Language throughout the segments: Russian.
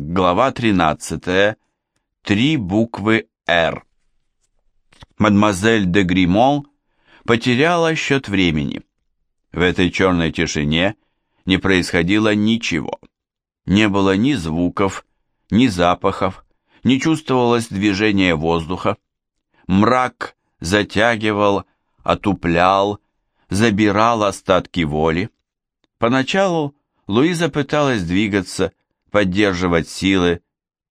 Глава 13. Три буквы «Р». Мадемуазель де Гримон потеряла счет времени. В этой черной тишине не происходило ничего. Не было ни звуков, ни запахов, не чувствовалось движения воздуха. Мрак затягивал, отуплял, забирал остатки воли. Поначалу Луиза пыталась двигаться, поддерживать силы,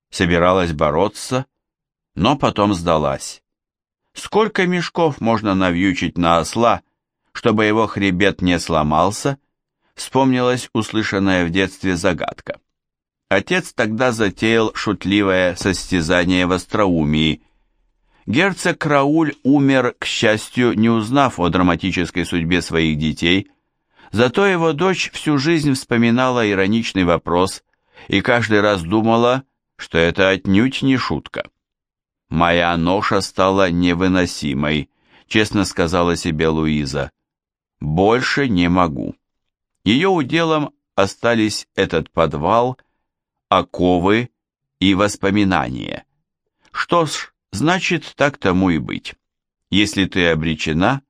собиралась бороться, но потом сдалась. Сколько мешков можно навьючить на осла, чтобы его хребет не сломался, вспомнилась услышанная в детстве загадка. Отец тогда затеял шутливое состязание в остроумии. Герцог Рауль умер, к счастью, не узнав о драматической судьбе своих детей, зато его дочь всю жизнь вспоминала ироничный вопрос и каждый раз думала, что это отнюдь не шутка. «Моя ноша стала невыносимой», — честно сказала себе Луиза. «Больше не могу». Ее уделом остались этот подвал, оковы и воспоминания. Что ж, значит, так тому и быть. Если ты обречена,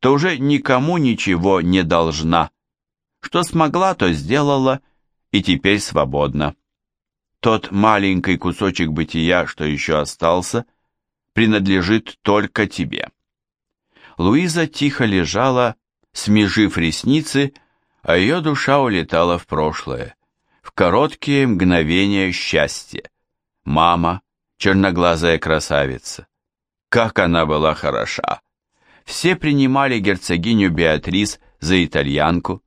то уже никому ничего не должна. Что смогла, то сделала, и теперь свободна. Тот маленький кусочек бытия, что еще остался, принадлежит только тебе. Луиза тихо лежала, смежив ресницы, а ее душа улетала в прошлое в короткие мгновения счастья. Мама, черноглазая красавица. Как она была хороша! Все принимали герцогиню Беатрис за итальянку,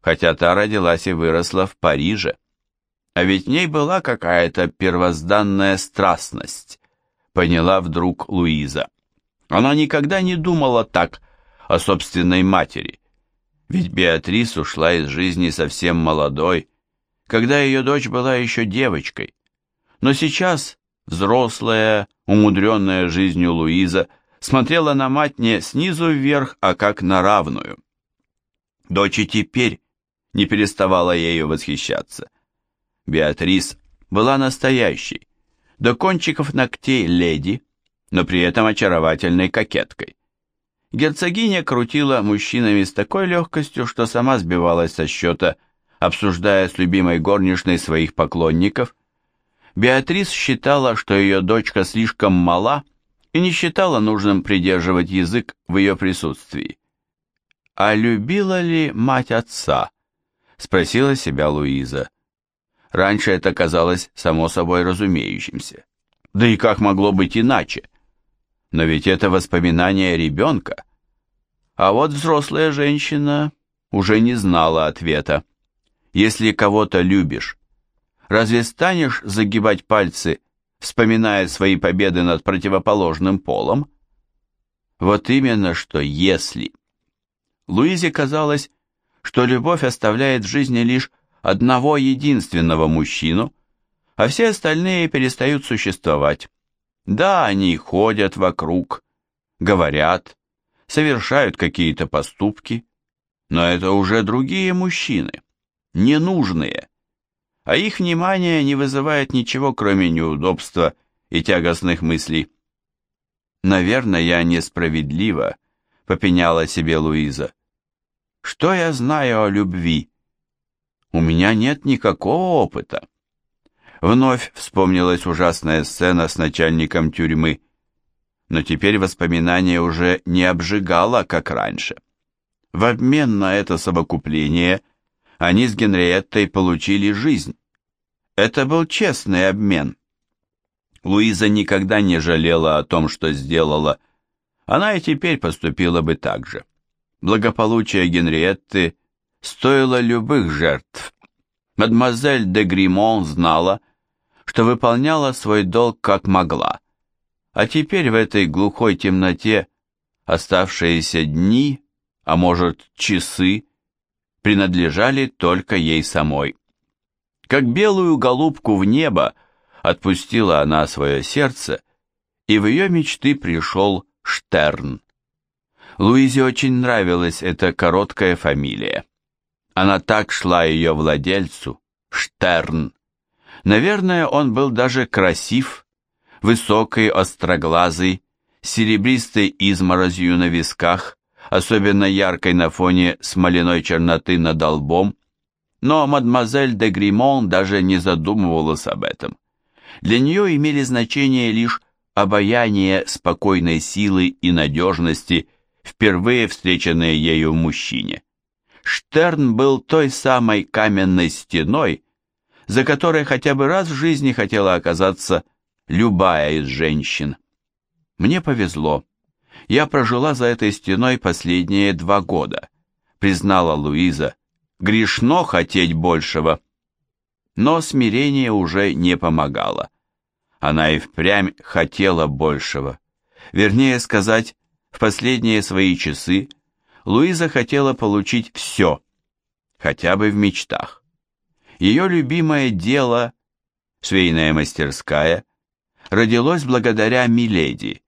хотя та родилась и выросла в Париже. А ведь в ней была какая-то первозданная страстность, поняла вдруг Луиза. Она никогда не думала так о собственной матери, ведь Беатрис ушла из жизни совсем молодой, когда ее дочь была еще девочкой. Но сейчас взрослая, умудренная жизнью Луиза смотрела на мать не снизу вверх, а как на равную. Дочь теперь не переставала ею восхищаться. Беатрис была настоящей, до кончиков ногтей леди, но при этом очаровательной кокеткой. Герцогиня крутила мужчинами с такой легкостью, что сама сбивалась со счета – обсуждая с любимой горничной своих поклонников. Беатрис считала, что ее дочка слишком мала и не считала нужным придерживать язык в ее присутствии. «А любила ли мать отца?» — спросила себя Луиза. Раньше это казалось само собой разумеющимся. Да и как могло быть иначе? Но ведь это воспоминание ребенка. А вот взрослая женщина уже не знала ответа если кого-то любишь? Разве станешь загибать пальцы, вспоминая свои победы над противоположным полом? Вот именно что «если». Луизе казалось, что любовь оставляет в жизни лишь одного единственного мужчину, а все остальные перестают существовать. Да, они ходят вокруг, говорят, совершают какие-то поступки, но это уже другие мужчины ненужные, а их внимание не вызывает ничего, кроме неудобства и тягостных мыслей. «Наверное, я несправедлива», — попеняла себе Луиза. «Что я знаю о любви? У меня нет никакого опыта». Вновь вспомнилась ужасная сцена с начальником тюрьмы, но теперь воспоминание уже не обжигало, как раньше. В обмен на это совокупление они с Генриеттой получили жизнь. Это был честный обмен. Луиза никогда не жалела о том, что сделала. Она и теперь поступила бы так же. Благополучие Генриетты стоило любых жертв. Мадемуазель де Гримон знала, что выполняла свой долг как могла. А теперь в этой глухой темноте оставшиеся дни, а может часы, принадлежали только ей самой. Как белую голубку в небо отпустила она свое сердце, и в ее мечты пришел Штерн. Луизе очень нравилась эта короткая фамилия. Она так шла ее владельцу, Штерн. Наверное, он был даже красив, высокий, остроглазый, с серебристой изморозью на висках, особенно яркой на фоне смоляной черноты над лбом, но мадемуазель де Гримон даже не задумывалась об этом. Для нее имели значение лишь обаяние спокойной силы и надежности, впервые встреченные ею мужчине. Штерн был той самой каменной стеной, за которой хотя бы раз в жизни хотела оказаться любая из женщин. Мне повезло. Я прожила за этой стеной последние два года, признала Луиза. Грешно хотеть большего. Но смирение уже не помогало. Она и впрямь хотела большего. Вернее сказать, в последние свои часы Луиза хотела получить все, хотя бы в мечтах. Ее любимое дело, швейная мастерская, родилось благодаря Миледи,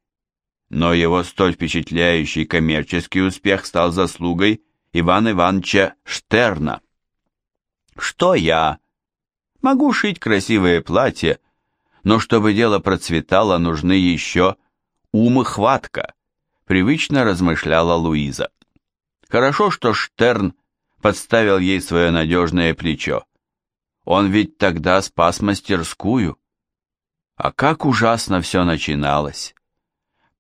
но его столь впечатляющий коммерческий успех стал заслугой Ивана Ивановича Штерна. Что я? Могу шить красивые платья, но чтобы дело процветало, нужны еще ум и хватка, привычно размышляла Луиза. Хорошо, что Штерн подставил ей свое надежное плечо. Он ведь тогда спас мастерскую. А как ужасно все начиналось.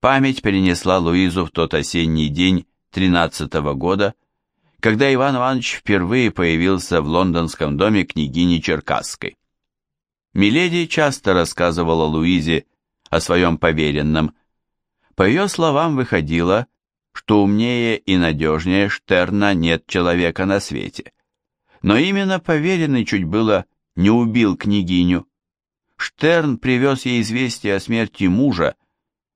Память перенесла Луизу в тот осенний день тринадцатого года, когда Иван Иванович впервые появился в лондонском доме княгини Черкасской. Миледи часто рассказывала Луизе о своем поверенном. По ее словам выходило, что умнее и надежнее Штерна нет человека на свете. Но именно поверенный чуть было не убил княгиню. Штерн привез ей известие о смерти мужа,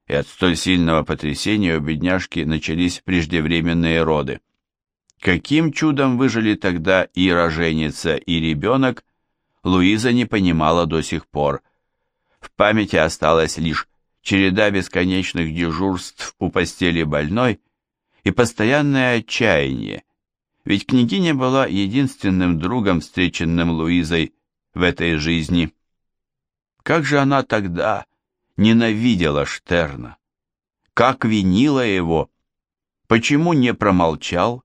и от столь сильного потрясения у бедняжки начались преждевременные роды. Каким чудом выжили тогда и роженица, и ребенок, Луиза не понимала до сих пор. В памяти осталась лишь череда бесконечных дежурств у постели больной и постоянное отчаяние, ведь княгиня была единственным другом, встреченным Луизой в этой жизни. Как же она тогда ненавидела Штерна! Как винила его! Почему не промолчал?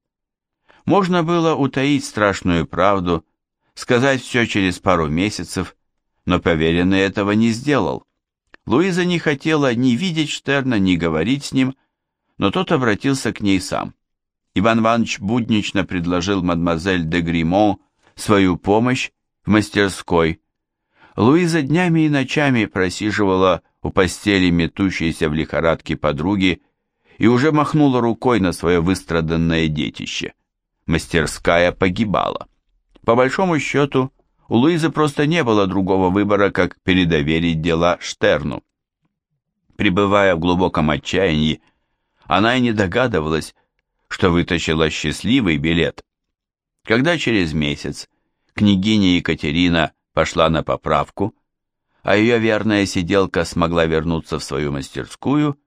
Можно было утаить страшную правду, сказать все через пару месяцев, но поверенный этого не сделал. Луиза не хотела ни видеть Штерна, ни говорить с ним, но тот обратился к ней сам. Иван Иванович буднично предложил мадемуазель де Гримон свою помощь в мастерской. Луиза днями и ночами просиживала у постели метущейся в лихорадке подруги и уже махнула рукой на свое выстраданное детище. Мастерская погибала. По большому счету, у Луизы просто не было другого выбора, как передоверить дела Штерну. Пребывая в глубоком отчаянии, она и не догадывалась, что вытащила счастливый билет. Когда через месяц княгиня Екатерина пошла на поправку, а ее верная сиделка смогла вернуться в свою мастерскую,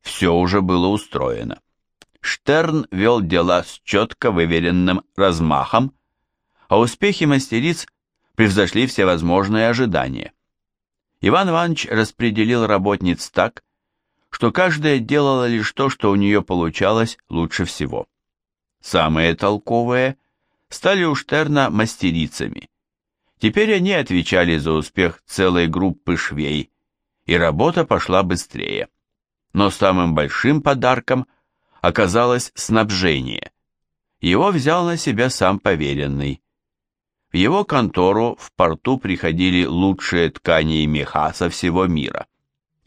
все уже было устроено. Штерн вел дела с четко выверенным размахом, а успехи мастериц превзошли все возможные ожидания. Иван Иванович распределил работниц так, что каждая делала лишь то, что у нее получалось лучше всего. Самые толковые стали у Штерна мастерицами. Теперь они отвечали за успех целой группы швей, и работа пошла быстрее. Но самым большим подарком оказалось снабжение. Его взял на себя сам поверенный. В его контору в порту приходили лучшие ткани и меха со всего мира.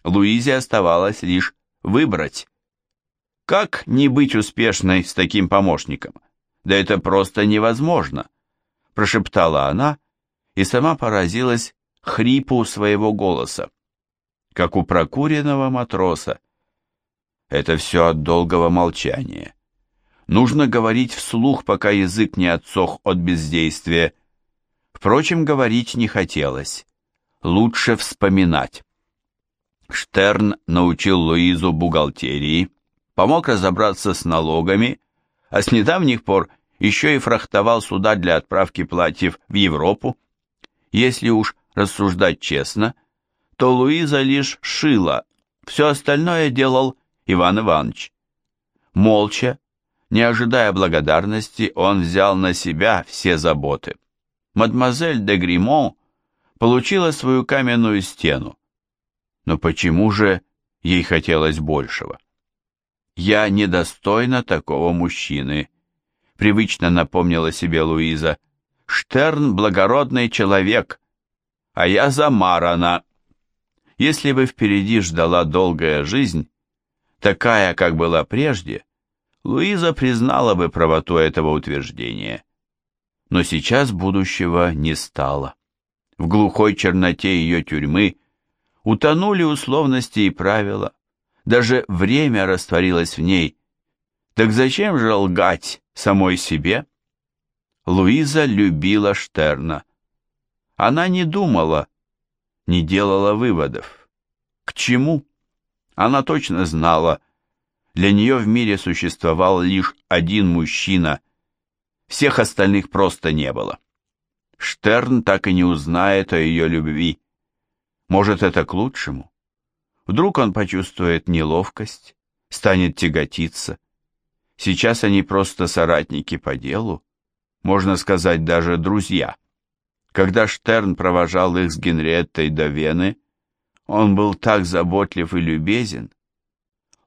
Луизе оставалось лишь выбрать. Как не быть успешной с таким помощником? Да это просто невозможно, прошептала она и сама поразилась хрипу своего голоса, как у прокуренного матроса. Это все от долгого молчания. Нужно говорить вслух, пока язык не отсох от бездействия, Впрочем, говорить не хотелось. Лучше вспоминать. Штерн научил Луизу бухгалтерии, помог разобраться с налогами, а с недавних пор еще и фрахтовал суда для отправки платьев в Европу. Если уж рассуждать честно, то Луиза лишь шила, все остальное делал Иван Иванович. Молча, не ожидая благодарности, он взял на себя все заботы. Мадемуазель де Гримон получила свою каменную стену. Но почему же ей хотелось большего? «Я недостойна такого мужчины», — привычно напомнила себе Луиза. «Штерн — благородный человек, а я замарана». Если бы впереди ждала долгая жизнь, такая, как была прежде, Луиза признала бы правоту этого утверждения. Но сейчас будущего не стало. В глухой черноте ее тюрьмы утонули условности и правила, даже время растворилось в ней. Так зачем же лгать самой себе? Луиза любила Штерна. Она не думала, не делала выводов. К чему? Она точно знала, для нее в мире существовал лишь один мужчина, всех остальных просто не было. Штерн так и не узнает о ее любви. Может, это к лучшему? Вдруг он почувствует неловкость, станет тяготиться. Сейчас они просто соратники по делу, можно сказать, даже друзья. Когда Штерн провожал их с Генриеттой до Вены, он был так заботлив и любезен.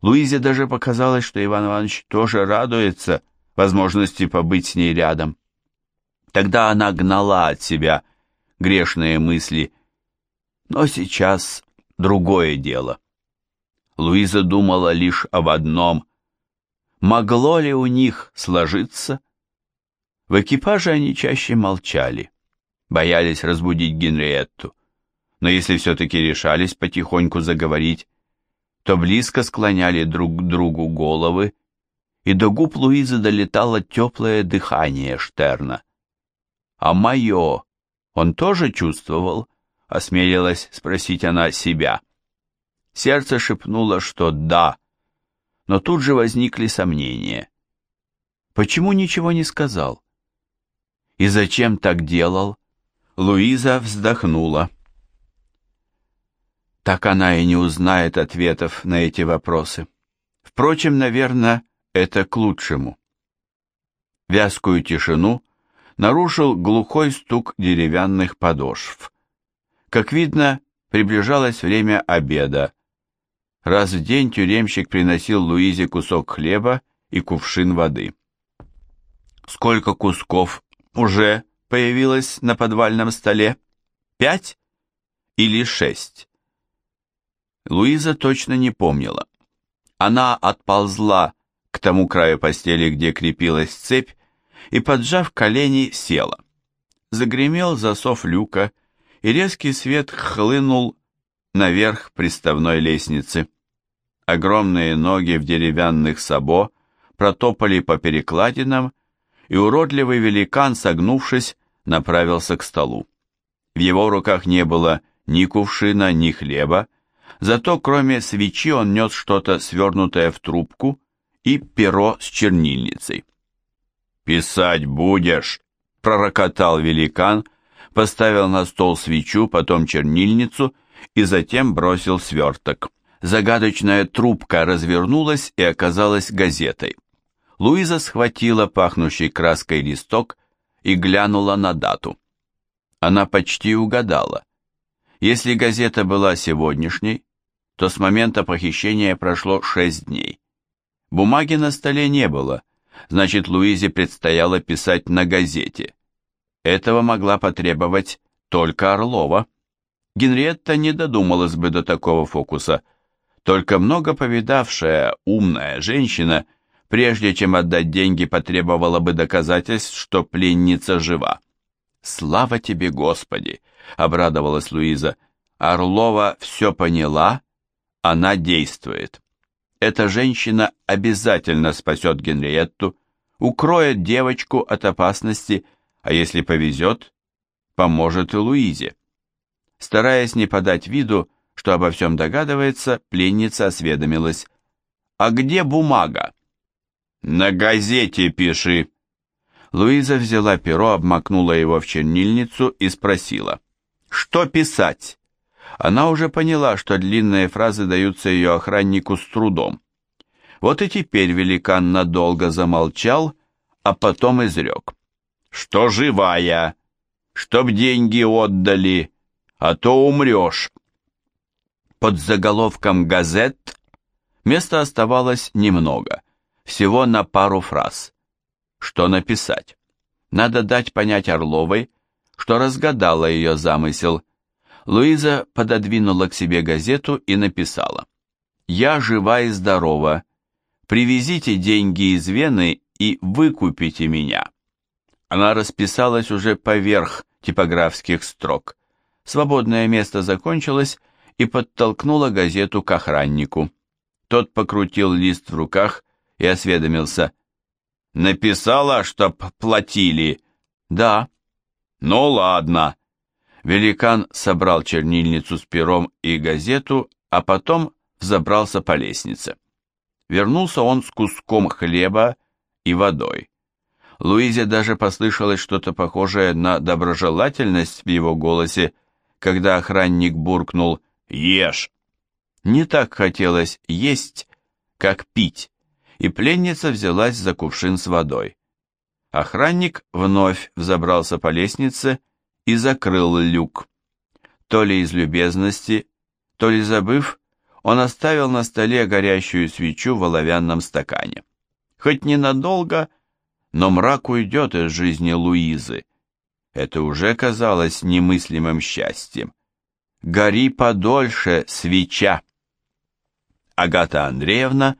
Луизе даже показалось, что Иван Иванович тоже радуется возможности побыть с ней рядом. Тогда она гнала от себя грешные мысли. Но сейчас другое дело. Луиза думала лишь об одном. Могло ли у них сложиться? В экипаже они чаще молчали, боялись разбудить Генриетту. Но если все-таки решались потихоньку заговорить, то близко склоняли друг к другу головы, и до губ Луизы долетало теплое дыхание Штерна. «А мое он тоже чувствовал?» осмелилась спросить она себя. Сердце шепнуло, что да, но тут же возникли сомнения. Почему ничего не сказал? И зачем так делал? Луиза вздохнула. Так она и не узнает ответов на эти вопросы. Впрочем, наверное, это к лучшему. Вязкую тишину нарушил глухой стук деревянных подошв. Как видно, приближалось время обеда. Раз в день тюремщик приносил Луизе кусок хлеба и кувшин воды. Сколько кусков уже появилось на подвальном столе? Пять или шесть? Луиза точно не помнила. Она отползла к тому краю постели, где крепилась цепь, и, поджав колени, села. Загремел засов люка, и резкий свет хлынул наверх приставной лестницы. Огромные ноги в деревянных сабо протопали по перекладинам, и уродливый великан, согнувшись, направился к столу. В его руках не было ни кувшина, ни хлеба, зато кроме свечи он нес что-то свернутое в трубку и перо с чернильницей. «Писать будешь!» — пророкотал великан — поставил на стол свечу, потом чернильницу и затем бросил сверток. Загадочная трубка развернулась и оказалась газетой. Луиза схватила пахнущий краской листок и глянула на дату. Она почти угадала. Если газета была сегодняшней, то с момента похищения прошло шесть дней. Бумаги на столе не было, значит, Луизе предстояло писать на газете. Этого могла потребовать только Орлова. Генриетта не додумалась бы до такого фокуса. Только много повидавшая, умная женщина, прежде чем отдать деньги, потребовала бы доказательств, что пленница жива. «Слава тебе, Господи!» — обрадовалась Луиза. «Орлова все поняла, она действует. Эта женщина обязательно спасет Генриетту, укроет девочку от опасности, — а если повезет, поможет и Луизе. Стараясь не подать виду, что обо всем догадывается, пленница осведомилась. «А где бумага?» «На газете пиши». Луиза взяла перо, обмакнула его в чернильницу и спросила. Что писать? Она уже поняла, что длинные фразы даются ее охраннику с трудом. Вот и теперь великан надолго замолчал, а потом изрек. «Что живая? Чтоб деньги отдали, а то умрешь». Под заголовком газет места оставалось немного, всего на пару фраз. Что написать? Надо дать понять Орловой, что разгадала ее замысел. Луиза пододвинула к себе газету и написала. «Я жива и здорова. Привезите деньги из Вены и выкупите меня». Она расписалась уже поверх типографских строк. Свободное место закончилось и подтолкнула газету к охраннику. Тот покрутил лист в руках и осведомился. «Написала, чтоб платили?» «Да». «Ну ладно». Великан собрал чернильницу с пером и газету, а потом взобрался по лестнице. Вернулся он с куском хлеба и водой. Луизе даже послышалось что-то похожее на доброжелательность в его голосе, когда охранник буркнул «Ешь!». Не так хотелось есть, как пить, и пленница взялась за кувшин с водой. Охранник вновь взобрался по лестнице и закрыл люк. То ли из любезности, то ли забыв, он оставил на столе горящую свечу в оловянном стакане. Хоть ненадолго, но мрак уйдет из жизни Луизы. Это уже казалось немыслимым счастьем. «Гори подольше, свеча!» Агата Андреевна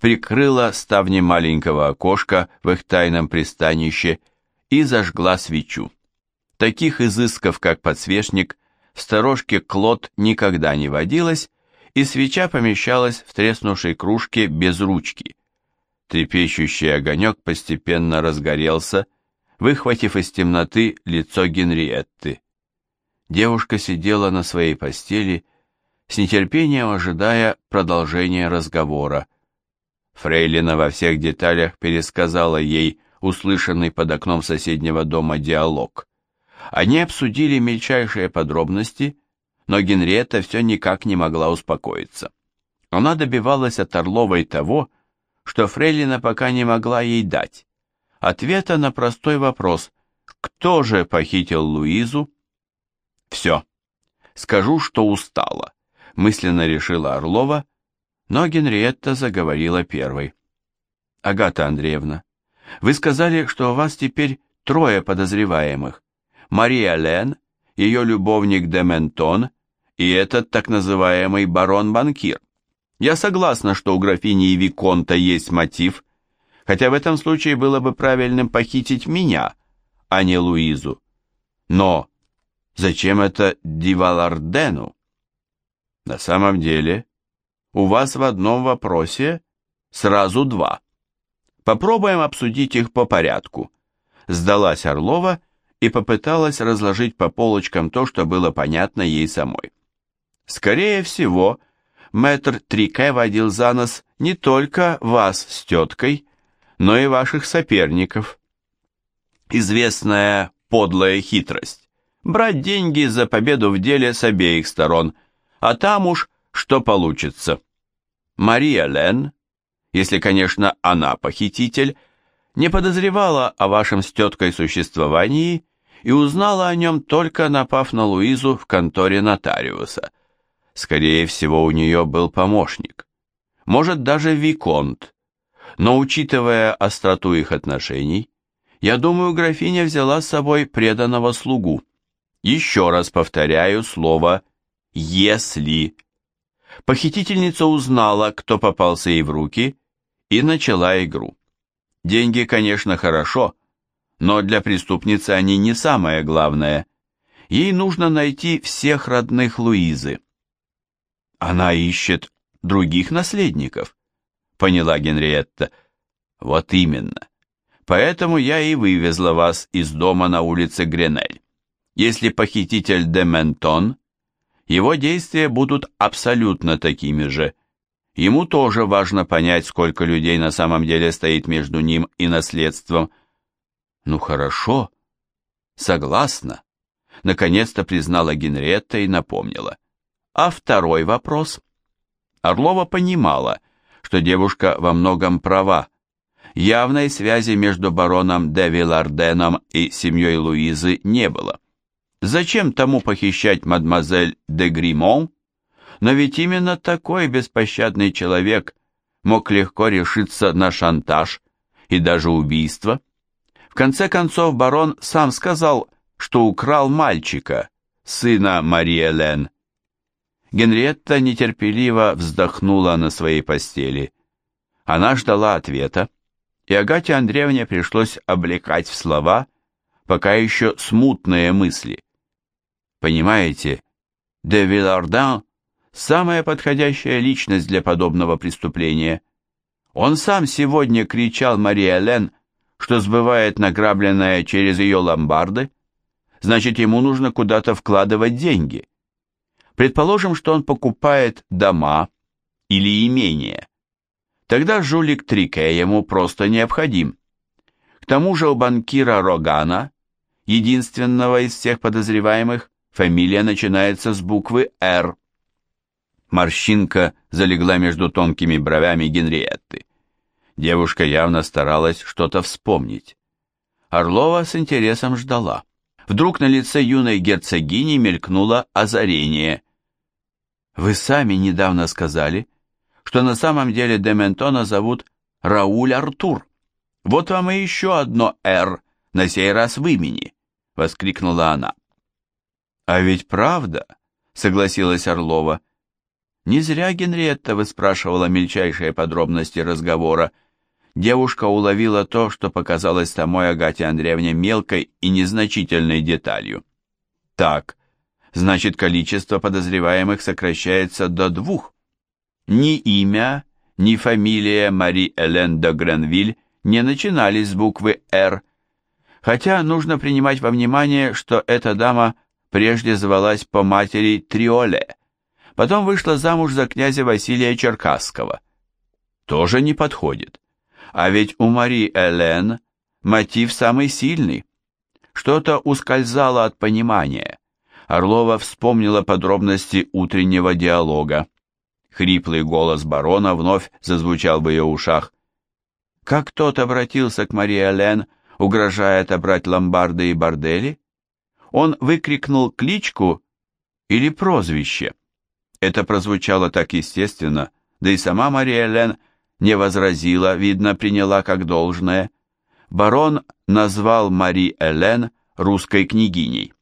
прикрыла ставни маленького окошка в их тайном пристанище и зажгла свечу. Таких изысков, как подсвечник, в сторожке Клод никогда не водилось, и свеча помещалась в треснувшей кружке без ручки. Трепещущий огонек постепенно разгорелся, выхватив из темноты лицо Генриетты. Девушка сидела на своей постели, с нетерпением ожидая продолжения разговора. Фрейлина во всех деталях пересказала ей услышанный под окном соседнего дома диалог. Они обсудили мельчайшие подробности, но Генриетта все никак не могла успокоиться. Она добивалась от Орловой того, что Фрейлина пока не могла ей дать. Ответа на простой вопрос «Кто же похитил Луизу?» «Все. Скажу, что устала», — мысленно решила Орлова, но Генриетта заговорила первой. «Агата Андреевна, вы сказали, что у вас теперь трое подозреваемых. Мария Лен, ее любовник Дементон и этот так называемый барон-банкир. Я согласна, что у графини и Виконта есть мотив, хотя в этом случае было бы правильным похитить меня, а не Луизу. Но зачем это Дивалардену? На самом деле, у вас в одном вопросе сразу два. Попробуем обсудить их по порядку. Сдалась Орлова и попыталась разложить по полочкам то, что было понятно ей самой. Скорее всего, мэтр Трике водил за нос не только вас с теткой, но и ваших соперников. Известная подлая хитрость – брать деньги за победу в деле с обеих сторон, а там уж что получится. Мария Лен, если, конечно, она похититель, не подозревала о вашем с теткой существовании и узнала о нем только напав на Луизу в конторе нотариуса – Скорее всего, у нее был помощник. Может, даже Виконт. Но, учитывая остроту их отношений, я думаю, графиня взяла с собой преданного слугу. Еще раз повторяю слово «если». Похитительница узнала, кто попался ей в руки, и начала игру. Деньги, конечно, хорошо, но для преступницы они не самое главное. Ей нужно найти всех родных Луизы. Она ищет других наследников, поняла Генриетта. Вот именно. Поэтому я и вывезла вас из дома на улице Гренель. Если похититель Дементон, его действия будут абсолютно такими же. Ему тоже важно понять, сколько людей на самом деле стоит между ним и наследством. Ну хорошо, согласна. наконец-то признала Генриетта и напомнила. А второй вопрос? Орлова понимала, что девушка во многом права. Явной связи между бароном де Виларденом и семьей Луизы не было. Зачем тому похищать мадемуазель де Гримон? Но ведь именно такой беспощадный человек мог легко решиться на шантаж и даже убийство. В конце концов барон сам сказал, что украл мальчика, сына Марии Элен. Генриетта нетерпеливо вздохнула на своей постели. Она ждала ответа, и Агате Андреевне пришлось облекать в слова пока еще смутные мысли. Понимаете, де Вилардан – самая подходящая личность для подобного преступления. Он сам сегодня кричал Мария Лен, что сбывает награбленное через ее ломбарды, значит, ему нужно куда-то вкладывать деньги. Предположим, что он покупает дома или имения. Тогда жулик Трике ему просто необходим. К тому же у банкира Рогана, единственного из всех подозреваемых, фамилия начинается с буквы «Р». Морщинка залегла между тонкими бровями Генриетты. Девушка явно старалась что-то вспомнить. Орлова с интересом ждала. Вдруг на лице юной герцогини мелькнуло озарение. Вы сами недавно сказали, что на самом деле Дементона зовут Рауль Артур. Вот вам и еще одно «Р», на сей раз в имени, — воскликнула она. А ведь правда, — согласилась Орлова. Не зря Генриетта выспрашивала мельчайшие подробности разговора. Девушка уловила то, что показалось самой Агате Андреевне мелкой и незначительной деталью. Так, значит количество подозреваемых сокращается до двух. Ни имя, ни фамилия Мари Элен де Гренвиль не начинались с буквы «Р», хотя нужно принимать во внимание, что эта дама прежде звалась по матери Триоле, потом вышла замуж за князя Василия Черкасского. Тоже не подходит. А ведь у Мари Элен мотив самый сильный. Что-то ускользало от понимания. Орлова вспомнила подробности утреннего диалога. Хриплый голос барона вновь зазвучал в ее ушах. Как тот обратился к Марии Лен, угрожая отобрать ломбарды и бордели? Он выкрикнул кличку или прозвище? Это прозвучало так естественно, да и сама Мария Лен не возразила, видно, приняла как должное. Барон назвал Мари Элен русской княгиней.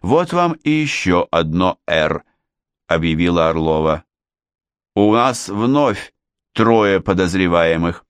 «Вот вам и еще одно «Р», — объявила Орлова. «У нас вновь трое подозреваемых».